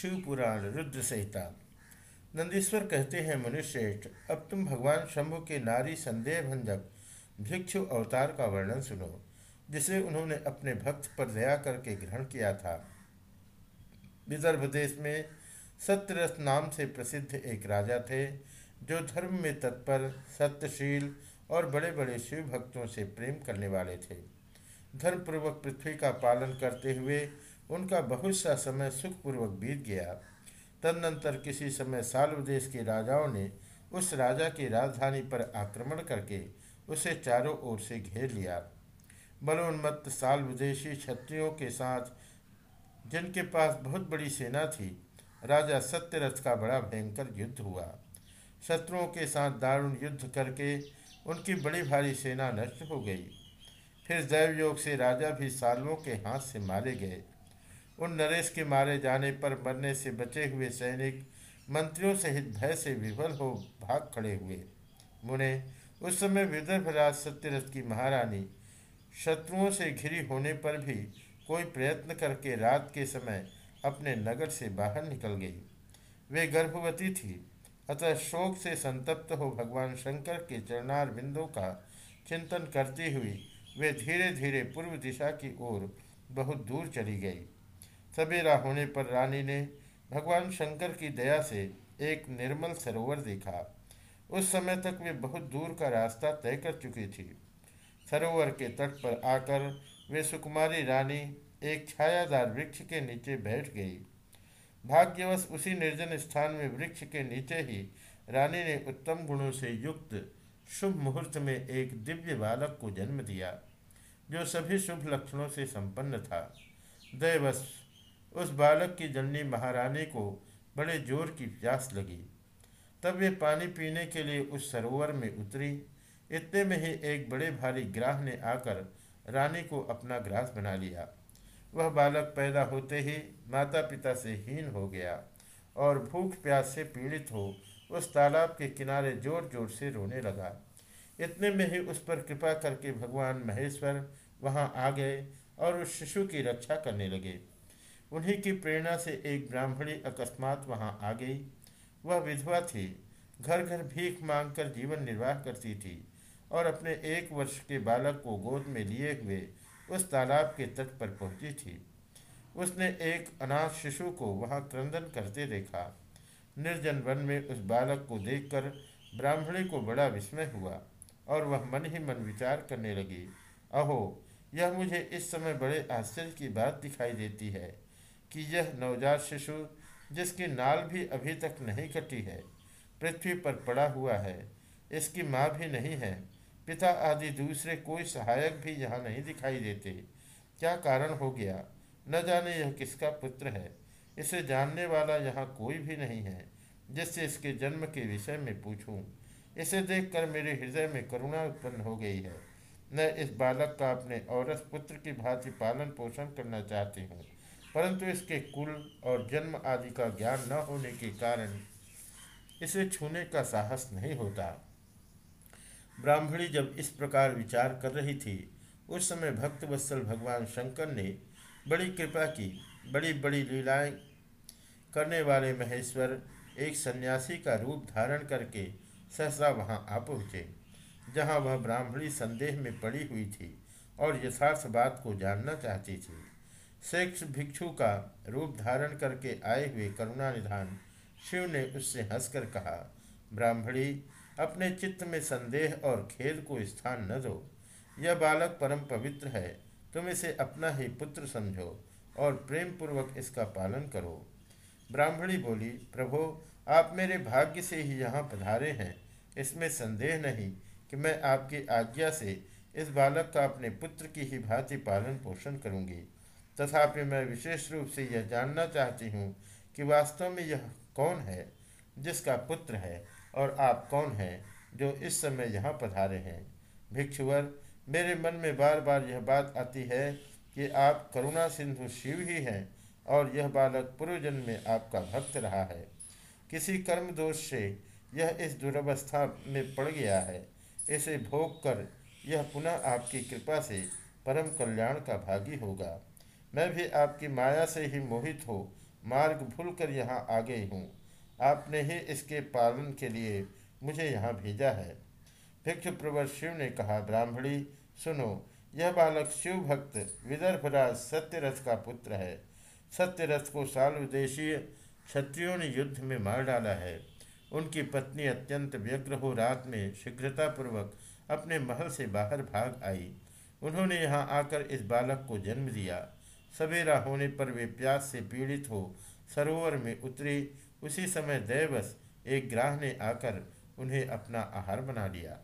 शिव पुराण रुद्र संहिता नंदीश्वर कहते हैं, मनुष्यश्रेष्ठ, अब तुम भगवान शंभु के नारी संदेह भंजक भिक्षु अवतार का वर्णन सुनो, जिसे उन्होंने अपने भक्त पर दया करके ग्रहण किया था। विदर्भ देश में सत्यरथ नाम से प्रसिद्ध एक राजा थे, जो धर्म में तत्पर, सत्यशील और बड़े बड़े शिव भक्तों से प्रेम करने वाले थे। धर्मपूर्वक पृथ्वी का पालन करते हुए उनका बहुत सा समय सुखपूर्वक बीत गया। तदनंतर किसी समय साल्व देश के राजाओं ने उस राजा की राजधानी पर आक्रमण करके उसे चारों ओर से घेर लिया। बलोन्मत्त साल्वदेशी क्षत्रियों के साथ, जिनके पास बहुत बड़ी सेना थी, राजा सत्यरथ का बड़ा भयंकर युद्ध हुआ। शत्रुओं के साथ दारुण युद्ध करके उनकी बड़ी भारी सेना नष्ट हो गई। फिर दैव योग से राजा भी सालों के हाथ से मारे गए। उन नरेश के मारे जाने पर मरने से बचे हुए सैनिक मंत्रियों सहित भय से विफल हो भाग खड़े हुए। मुने, उस समय विदर्भराज सत्यरथ की महारानी शत्रुओं से घिरी होने पर भी कोई प्रयत्न करके रात के समय अपने नगर से बाहर निकल गई। वे गर्भवती थी, अतः शोक से संतप्त हो भगवान शंकर के चरणार बिंदों का चिंतन करती हुई वे धीरे धीरे पूर्व दिशा की ओर बहुत दूर चली गई। सवेरा होने पर रानी ने भगवान शंकर की दया से एक निर्मल सरोवर देखा। उस समय तक वे बहुत दूर का रास्ता तय कर चुकी थी। सरोवर के तट पर आकर वे सुकुमारी रानी एक छायादार वृक्ष के नीचे बैठ गई। भाग्यवश उसी निर्जन स्थान में वृक्ष के नीचे ही रानी ने उत्तम गुणों से युक्त शुभ मुहूर्त में एक दिव्य बालक को जन्म दिया, जो सभी शुभ लक्षणों से संपन्न था। दैवश उस बालक की जननी महारानी को बड़े ज़ोर की प्यास लगी। तब वे पानी पीने के लिए उस सरोवर में उतरी। इतने में ही एक बड़े भारी ग्राह ने आकर रानी को अपना ग्रास बना लिया। वह बालक पैदा होते ही माता पिता से हीन हो गया और भूख प्यास से पीड़ित हो उस तालाब के किनारे ज़ोर ज़ोर से रोने लगा। इतने में ही उस पर कृपा करके भगवान महेश्वर वहाँ आ गए और उस शिशु की रक्षा करने लगे। उन्हीं की प्रेरणा से एक ब्राह्मणी अकस्मात वहाँ आ गई। वह विधवा थी। घर घर भीख मांगकर जीवन निर्वाह करती थी और अपने एक वर्ष के बालक को गोद में लिए हुए उस तालाब के तट पर पहुँची थी। उसने एक अनाथ शिशु को वहाँ क्रंदन करते देखा। निर्जन वन में उस बालक को देखकर ब्राह्मणी को बड़ा विस्मय हुआ और वह मन ही मन विचार करने लगी, अहो, यह मुझे इस समय बड़े आश्चर्य की बात दिखाई देती है। कि यह नवजात शिशु, जिसकी नाल भी अभी तक नहीं कटी है, पृथ्वी पर पड़ा हुआ है। इसकी माँ भी नहीं है। पिता आदि दूसरे कोई सहायक भी यहाँ नहीं दिखाई देते। क्या कारण हो गया? न जाने यह किसका पुत्र है। इसे जानने वाला यहाँ कोई भी नहीं है, जिससे इसके जन्म के विषय में पूछूँ। इसे देखकर मेरे हृदय में करुणा उत्पन्न हो गई है। मैं इस बालक का अपने औरस पुत्र की भांति पालन पोषण करना चाहती हूँ। परंतु इसके कुल और जन्म आदि का ज्ञान न होने के कारण इसे छूने का साहस नहीं होता। ब्राह्मणी जब इस प्रकार विचार कर रही थी, उस समय भक्त वत्सल भगवान शंकर ने बड़ी कृपा की बड़ी बड़ी लीलाएँ करने वाले महेश्वर एक सन्यासी का रूप धारण करके सहसा वहाँ आ पहुँचे, जहाँ वह ब्राह्मणी संदेह में पड़ी हुई थी और यथार्थ बात को जानना चाहती थी। शेष भिक्षु का रूप धारण करके आए हुए करुणा निधान शिव ने उससे हंसकर कहा, ब्राह्मणी, अपने चित्त में संदेह और खेद को स्थान न दो। यह बालक परम पवित्र है, तुम इसे अपना ही पुत्र समझो और प्रेम पूर्वक इसका पालन करो। ब्राह्मणी बोली, प्रभो, आप मेरे भाग्य से ही यहाँ पधारे हैं। इसमें संदेह नहीं कि मैं आपकी आज्ञा से इस बालक का अपने पुत्र की ही भांति पालन पोषण करूँगी। तथापि मैं विशेष रूप से यह जानना चाहती हूँ कि वास्तव में यह कौन है, जिसका पुत्र है और आप कौन हैं, जो इस समय यहाँ पधारे हैं। भिक्षुवर, मेरे मन में बार बार यह बात आती है कि आप करुणा सिंधु शिव ही हैं और यह बालक पूर्वजन्म में आपका भक्त रहा है। किसी कर्म दोष से यह इस दुर्वस्था में पड़ गया है। इसे भोग कर यह पुनः आपकी कृपा से परम कल्याण का भागी होगा। मैं भी आपकी माया से ही मोहित हो। मार्ग भूल कर यहाँ आ गई हूँ। आपने ही इसके पालन के लिए मुझे यहाँ भेजा है। भिक्षु प्रवर शिव ने कहा, ब्राह्मणी, सुनो, यह बालक शिव भक्त विदर्भराज सत्यरथ का पुत्र है। सत्यरथ को साल विदेशीय क्षत्रियों ने युद्ध में मार डाला है। उनकी पत्नी अत्यंत व्यग्र हो रात में शीघ्रतापूर्वक अपने महल से बाहर भाग आई। उन्होंने यहाँ आकर इस बालक को जन्म दिया। सवेरा होने पर वे प्यास से पीड़ित हो सरोवर में उतरी। उसी समय दैवस एक ग्राह ने आकर उन्हें अपना आहार बना लिया।